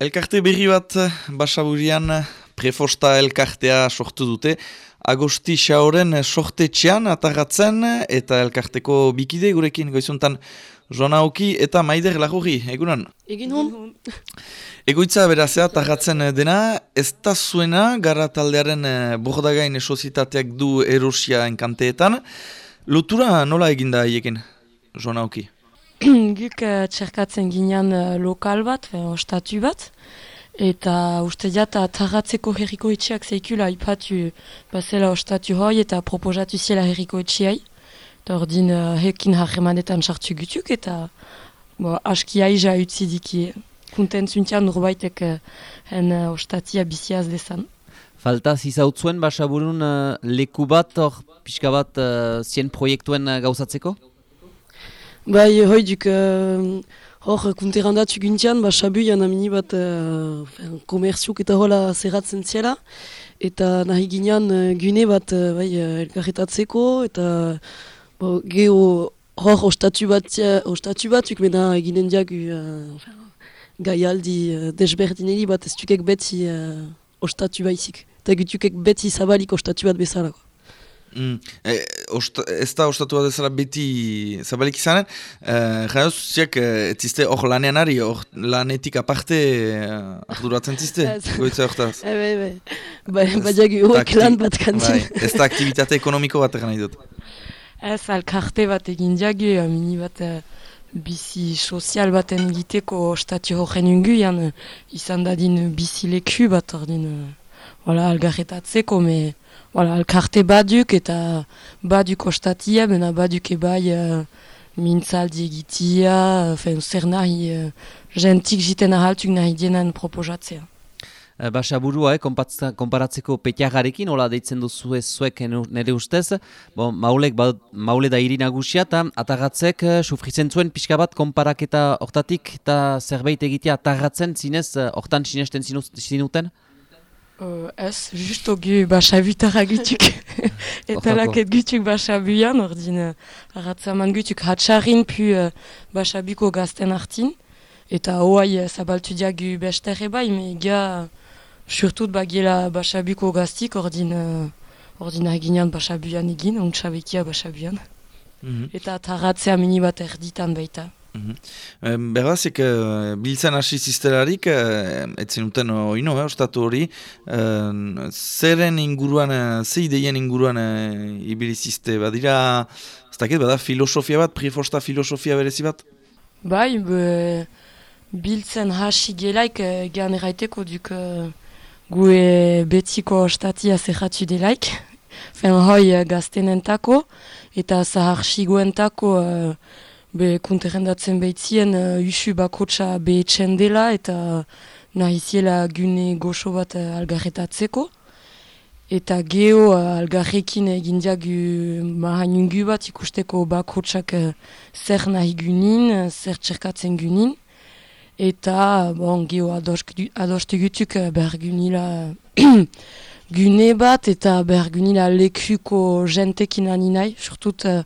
Elkarte berri bat basaburian prefosta elkartea sortu dute. Agosti xaoren sortetxean atarratzen eta elkarteko bikide gurekin goizuntan Joana Oki eta Maider Lagurri, egunan? Egin hon. Egoitza berazea tarratzen dena, ez da zuena gara taldearen eh, bordagain sozitateak du erosia enkanteetan. Lotura nola eginda haiekin, Joana Oki? Guk uh, txerkatzen ginean uh, lokal bat, ostatu bat, eta uste jata tarratzeko herriko etxeak zeikula ipatu bazela ostatu hoi eta proposatu ziela herriko etxeai. Eta hor din uh, hekin harremanetan sartu gutuk eta bo, aski aiza utzi diki kunten zuntian urbaitek uh, hen uh, ostatia biziaz dezan. Falta zizautzuen basaburun uh, leku bat, hor pixka bat uh, zien proiektuen uh, gauzatzeko? Bai, hoi duk, uh, hor, kunterandatu guntian, ba, sabu jan amini bat uh, komerziuk eta hola zerratzen ziela, eta nahi ginean uh, gune bat uh, bai, uh, elkarretatzeko, eta bo, geho hor ostatu bat, ostatu bat, mena eginen diagu uh, gaialdi uh, desberdineli bat ez tukek beti uh, ostatu baizik. Eta gutukek beti zabalik ostatu bat bezalako. Mm. E, osta, ez da ostatu bat ezala beti zabalik izanen, e, jara zuziak ez ziste hor lanean ari, hor lanetik aparte arduratzen ziste, goitza hortaz. Ebe, ebe, ba, badiagi hoek lan bat kantzen. Bai, ez da aktivitate ekonomiko bat egin nahi dut. Ez alkarte bat egin diagi, mini bat bizi sozial baten egiteko ostatu horren ungu, jan izan dadin bizi leku bat ordin, voilà, algarretatzeko, me... Voilà, alkarte baduk eta baduk ostatia, bena baduk ebai uh, mintzaldi egitia, uh, zer nahi uh, jentik jiten ahaltuk nahi dienan proposatzea. Basa burua, eh, konparatzeko petiagarekin, hola deitzen duzu ez zuek nire ustez, bon, maulek, ba, maule da irinagusia eta atagatzek uh, sufritzen zuen pixka bat konparaketa hortatik eta zerbait egitea atagatzen zinez, hortan uh, sinesten zinuten? Uh, ez, justo gu basabutara gutuk. Eta laket gutuk basabuan, ordin uh, aratzaman gutuk hatxarin pu uh, basabuko gazten hartin. Eta hoai uh, zabaltu dia gu bestere bai, me ga surtut bagiela basabuko gaztik, ordin, uh, ordin aginean basabuan egin, untxabekia basabuan. Mm -hmm. Eta taratzea mini bat erditan baita. Mm -hmm. Berrazik, uh, biltzen hasi ziztelarik, uh, etzen uten oino, eh, ostatu hori, uh, zeren inguruan, uh, ze ideien inguruan uh, ibili zizte, badira, ez dakit, bada filosofia bat, prifosta filosofia berezi bat? Bai, be, biltzen hasi gelaik, uh, gehan erraiteko duk, uh, gue betiko ostatia zerratu delaik, fen hoi uh, gaztenentako, eta zahar sigoentako, uh, be konterrendatzen behitzien uh, usu bakotsa behetxen dela eta nahi ziela gune goxo bat uh, algarretatzeko. Eta geho uh, algarrekin egin diagu mahainungu bat ikusteko bakotsak uh, zer nahi gunin, zer txerkatzen gunin. Eta bon, geho adostu gutuk uh, behar gunila gune bat eta behar gunila lekuko jentekin ani nahi, surtut uh,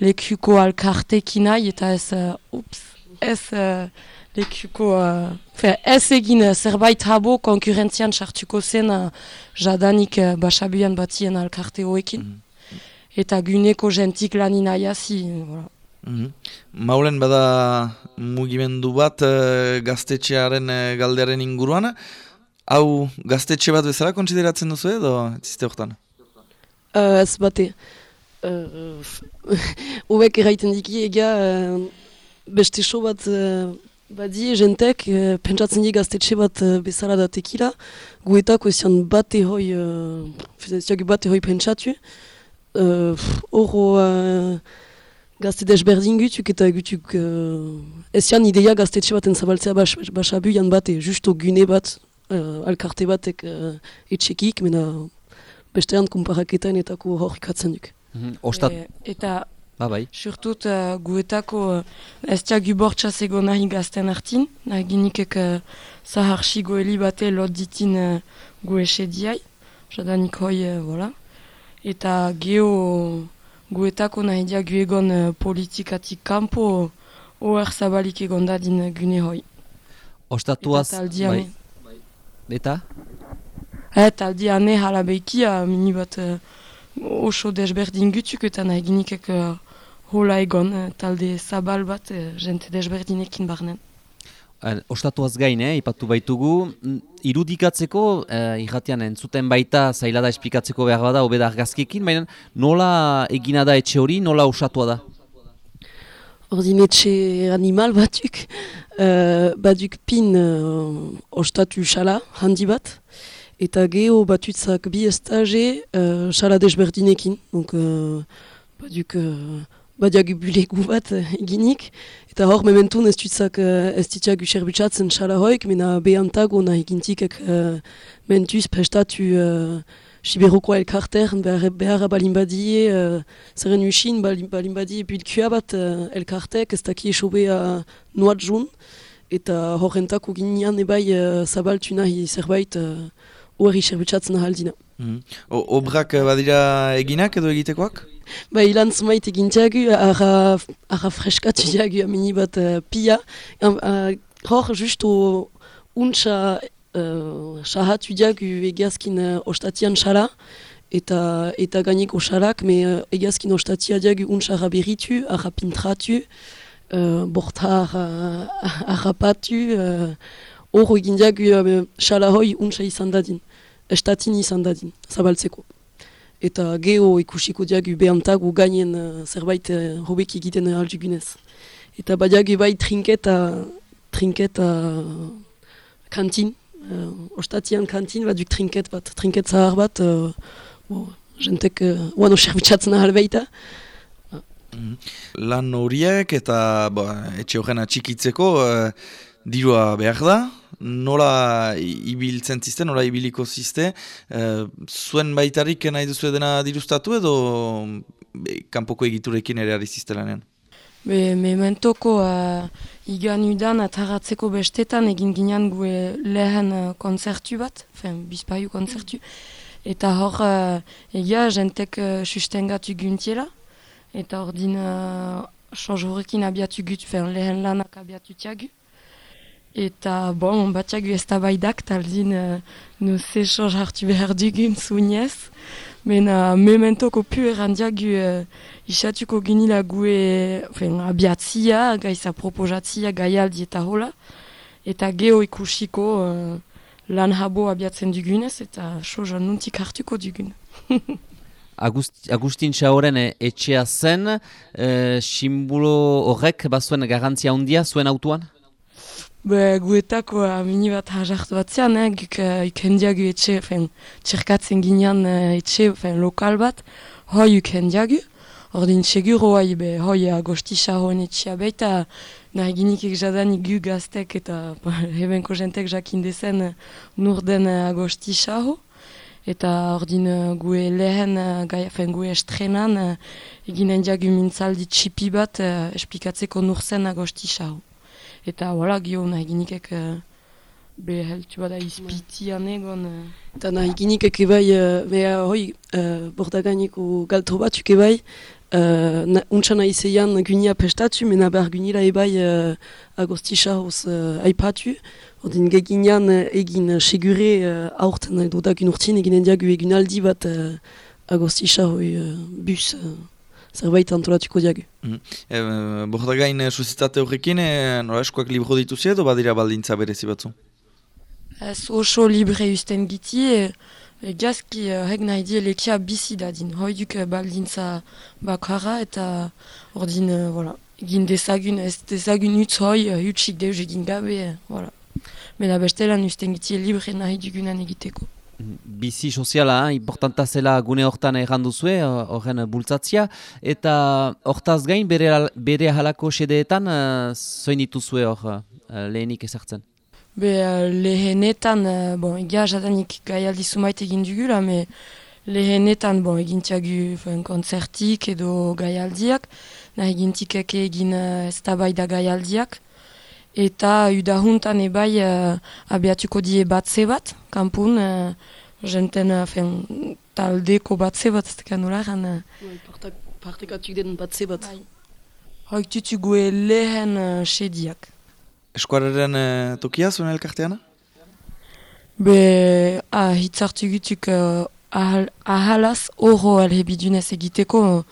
lekuko alkartekin nahi eta ez, uh, ups, ez uh, lekuko, uh, ez egin uh, zerbait habo konkurrentzian sartuko zen uh, jadanik uh, basabuan batien alkarte hoekin. Mm -hmm. Eta guneko jentik lan nahi hazi, voilà. Mm -hmm. Maulen bada mugimendu bat uh, gaztetxearen uh, galdearen inguruan, Hau gaztetxe bat bezala kontsideratzen duzu edo ziste horretan? Uh, ez bate. Uh, Ubek erraiten diki ega uh, beste so bat uh, badi jentek uh, pentsatzen di gaztetxe bat uh, bezala da tekila. Guetako ezian bate hoi, uh, bate hoi pentsatu. Uh, uh, gazte desberdin gutuk eta gutuk uh, ezian ideia gaztetxe baten zabaltzea basabu bas, jan bate, justo gune bat uh, alkarte batek uh, etxekik, mena bestean kumparaketan eta ku horrikatzen duk. Mm -hmm. eta ba, bai. surtut uh, guetako uh, ez tiagu bortxaz ego nahi gazten hartin, nahi ginikek uh, zahar xigo heli bate lot ditin uh, gu esediai, jadanik hoi, uh, voilà. Eta geho guetako nahi diagu egon uh, politikatik kampo, oher zabalik egon dadin uh, gune hoi. Ostatuaz, bai. Eta? eh, taldian ne hala behikia, mini bat eh, oso desberdin gutuk eta nahi ginikek eh, hola egon eh, talde zabal bat jente desberdinekin barnen. Ostatuaz gain, eh, ipatu baitugu, mm, irudikatzeko, eh, irratian entzuten baita zaila da esplikatzeko behar bada, hobeda argazkiekin, baina nola egina da etxe hori, nola osatua da? Ordinetxe animal batuk, uh, baduk pin uh, ostatu xala handi bat, eta geho batutzak bi estage uh, xala desberdinekin. Donc, uh, baduk uh, badiagu bulegu bat eginik, eta hor mementun ez tutzak uh, ez ditiagu serbutsatzen xala hoik, mena behantago nahi gintikek uh, mentuz prestatu uh, Siberoko elkarter, behar, behar balin badie, uh, zerren usin balin, balin badie bilkua bat uh, elkartek, ez daki esobea noat jun, eta horrentako ginean ebai uh, zabaltu nahi zerbait uh, oherri serbutsatzen ahaldina. Mm. O- Obrak eh, badira eginak edo egitekoak? Ba, ilan zumait egintiagu, arra, arra freskatu diagu amini bat uh, pia. Am- uh, hor, justo untsa uh, sahatu diagu egiazkin uh, ostatian xala, eta, eta gaineko xalak, me uh, egiazkin ostatia diagu untsa arra berritu, arra pintratu, uh, borta arra, arra patu, uh, hor egin uh, xala hoi untsa izan dadin, estatin izan dadin, zabaltzeko eta geho ikusiko diagu behantago gainen uh, zerbait uh, hobek egiten uh, aldugunez. Eta badiagu bai trinketa, trinketa uh, kantin, uh, ostatian kantin baduk trinket bat, trinket zahar bat, uh, bo, jentek, uh, uano serbitzatzen ahal baita. Lan horiek eta ba, etxe horren atxikitzeko eh, dirua behar da. Nola ibiltzen ziste, nola ibiliko ziste. eh, zuen baitarik nahi duzu dena dirustatu edo be, kanpoko egiturekin ere ari ziste lanean? Be, mementoko uh, igan udan ataratzeko bestetan egin ginean gue lehen uh, konzertu bat, fen, bizpaiu konzertu. Eta hor, uh, egia, jentek uh, sustengatu guntiela. Eta hor din, uh, soz horrekin abiatu gut, fen, lehen lanak abiatu tiagu. Eta, bon, batiagu ez da baidak, taldin, uh, no ze soz hartu behar dugun zuinez. Mena, mementoko pu errandiagu uh, Isatuko ginila gue fen, abiatzia, gaiza proposatzia, gaialdi eta hola. Eta geho ikusiko uh, lan habo abiatzen dugunez eta soja nuntik hartuko dugun. Agust, Agustin Xaoren eh, etxea zen, eh, simbolo horrek bazuen garantzia handia zuen autuan? Be, guetako uh, mini bat hajartu batzean, eh, guk uh, ikendiagu etxe, fen, txerkatzen ginean uh, etxe, fen, lokal bat, hoi ikendiagu. Ordin seguro hoi, be, hoi agostisa hoen etxea baita, nahi ginikek jadanik gu gaztek eta ba, hebenko jentek jakin dezen uh, nur den agostisa ho. Eta ordin uh, gue lehen, uh, gai, fen, gue estrenan, uh, eginen diagu mintzaldi txipi bat, uh, esplikatzeko nur agostisa ho. Eta wala, gio nahi ginikek uh, be heltu bada izpitian egon. Uh, Eta nahi ginik eke bai, uh, beha hoi, uh, bordagaineko galtro batuk ebai, uh, na, untsa nahi zeian gunia pestatu, mena behar gunila ebai uh, agostisa hoz uh, aipatu. Ordin geginean uh, egin segure uh, aurten edo dagun urtin eginen diagu egunaldi bat uh, agostisa hoi uh, bus uh, zerbait antolatuko diagu. E, Bordagain eh, suzitate horrekin, e, nola eskoak libro dituzi edo badira baldintza berezi batzu? ez oso libre usten giti, e, e gazki hek nahi die lekia bizi dadin. Hoiduk baldintza bakarra eta ordin, uh, voilà. Egin dezagun, ez dezagun utz hoi, utsik deus egin gabe, voilà. Mena bestelan usten giti libre nahi dugunan egiteko. Bizi soziala, eh, importanta zela gune hortan errandu duzue, eh, horren bultzatzia, eta hortaz gain bere, bere halako sedeetan, uh, zoin dituzue hor eh, lehenik ezartzen. Be uh, lehenetan, uh, bon, egia jadanik gaialdi sumait egin dugula, me lehenetan, bon, egin tiagu fen, konzertik edo gaialdiak, nahi gintikek egin uh, eztabaida gaialdiak, eta udahuntan ebai uh, abiatuko die batze bat, kanpun, uh, jenten uh, fen, taldeko batze bat, ez tekan nola egan, uh, Partekatuk den batze bat. Bai. hoik tutu gue lehen uh, sediak. eskuararen uh, tokia zuen elkarteana? Be, ah, hitzartu gutuk uh, ahal, ahalaz oro alhebidunez egiteko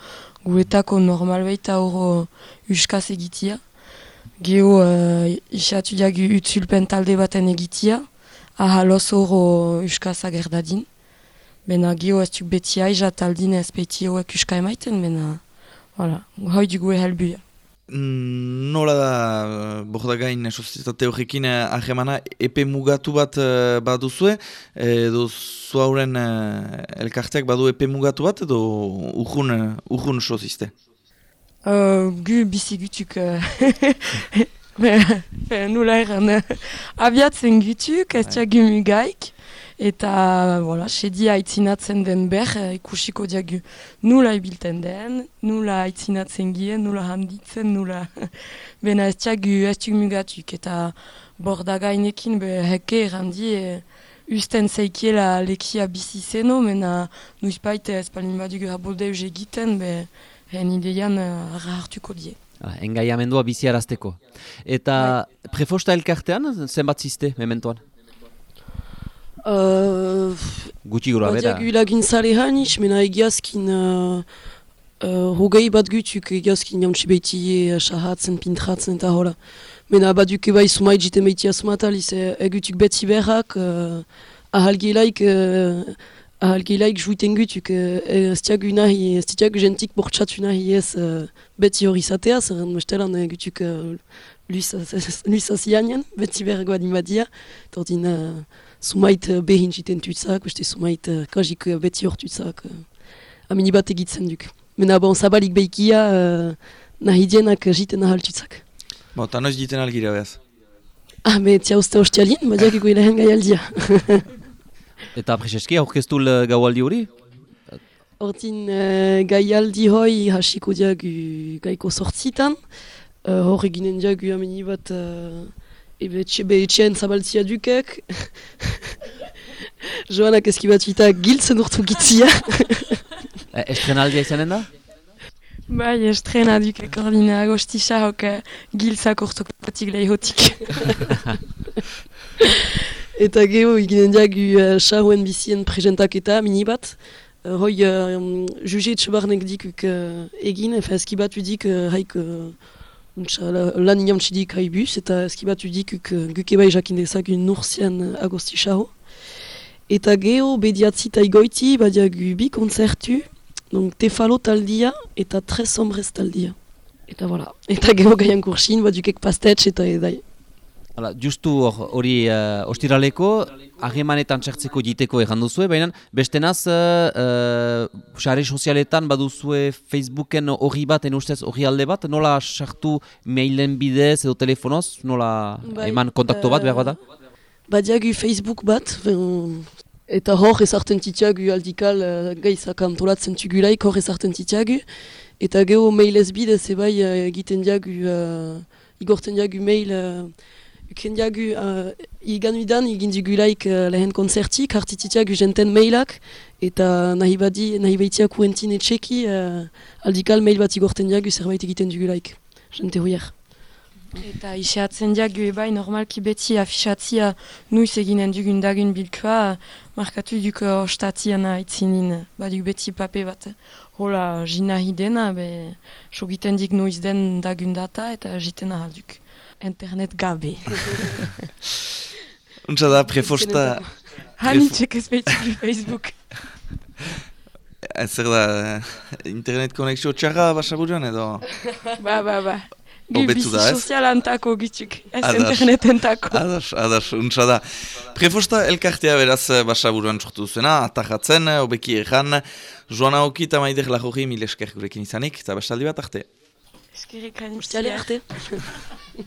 guetako normal baita oro uskaz egitia. Geo uh, isatu diagu utzulpen talde baten egitia, ahaloz oro uskaz agerdadin. Bena geo ez duk beti aiza taldin ez beti hoek uska emaiten, bena, voilà, hoi dugu ehelbuia. Mm, Nola da, uh, bordagain sozietate horrekin uh, ahemana, epe mugatu bat uh, baduzue, edo zuauren elkarteak badu epe mugatu bat, edo urjun, uh, urjun soziste? Uh, gu bizi gutuk, nula erran, uh, abiatzen gutuk, ez diagu mugaik, eta, voilà, sedi aitzinatzen den ber, ikusiko diagu nula ibilten den, nula aitzinatzen gien, nula handitzen, nula, bena ez diagu ez diagu mugatuk, eta bordagainekin be heke errandi, e, usten zeikiela lekia bizi zeno, mena nuizpait ez palin badugu haboldeus egiten, be, hen ideian uh, hartuko die. Hala, engaiamendua biziarazteko. Eta prefosta elkartean, zenbat ziste, mementoan? Uh, Gutxi gura bera. Badiagu laguntzale hanis, mena egiazkin uh, uh, hogei bat gutuk egiazkin jantzi behiti uh, sahatzen, pintratzen eta hola. Mena baduke bai sumait jiten behiti asmataliz, e, egutuk beti berrak, uh, ahalgelaik, uh, ahalgelaik juiten gutuk, uh, ez tiagu nahi, ez tiagu gentik bortxatu nahi ez uh, beti hori zatea, zerren mestelan egutuk uh, luisa zianen, beti bergoa dimadia, tordin uh, sumait uh, behin jiten tutzak, uste sumait uh, kajik uh, beti hor tutzak, uh, amini bat egitzen duk. Mena bon, zabalik behikia uh, nahi dienak jiten ahal tutzak. Bo, eta noiz diten algira behaz? Ah, me tia uste hostialin, badiak ego ilahen gaialdia. Eta preseski aurkeztul uh, gaualdi hori? Hortin uh, gaialdi hoi hasiko diagu gaiko sortzitan, uh, hor eginen diagu amini bat uh, ebe etxe- be etxean zabaltzia dukek. Joanak eskibatuita giltzen urtu gitzia. Estrenaldia izanen da? Bai, estrena duke kordina agostisa hok uh, giltzak ortokotik lehihotik. Eta geho eginen diagu uh, xaruen bizien presentaketa mini bat. Uh, hoi uh, juge etxebarnek dikuk uh, egin, dik uh, haik uh, lan haibus, eta dikuk uh, guke bai jakin dezagun nursian uh, agosti xaro. Eta geho bediatzi taigoiti badiagu bi konzertu, donc tefalo taldia eta tres sombres taldia. Eta voilà. Eta geho gaian kursin badukek pastetx eta edai. Hala, justu hor- hori uh, ostiraleko, harremanetan txertzeko jiteko egan duzue, baina bestenaz, uh, uh, sare sozialetan baduzue Facebooken horri bat, en ustez horri alde bat, nola sartu mailen bidez edo telefonoz, nola Bai, eman kontakto bat eh, behar bada? Badiagu Facebook bat, ben, eta hor ezartzen titiagu aldikal uh, gaizak antolatzen tugulaik hor ezartzen titiagu. Eta geho mailez bidez ebai uh, egiten diagu, uh, igorten diagu mail, uh, uken diagu uh, iganuidan egin digulaik uh, lehen konzertik, harti titiagu jenten mailak, eta nahi badi, nahi baitiak uentin etxeki, uh, aldikal mail bat igorten diagu zerbait egiten digulaik. Jente huier. Eta isiatzen diagu ebai normalki beti afisatzia nuiz eginen dugun dagun bilkoa, markatu duko ostatiana itzinin, baduk beti pape bat. Hola, jina hidena, be, sogiten dik nuiz den dagun data eta jiten ahalduk. Internet gabe. Untsa da, prefosta... Hanitxek ez behitzik Facebook. Ez zer da, eh, internet konexio txarra basaburuan edo... Ba, ba, ba. Gu Hobetu bizi da, ez? sozialantako gitzuk, ez Adas. internetentako. Adas, adas, untsa da. Prefosta elkartea beraz eh, basaburuan txortu zuena, atajatzen, eh, hobeki ejan, joana hoki eta maider lajori mil esker gurekin izanik, eta bestaldi bat arte. Eskerrik arte.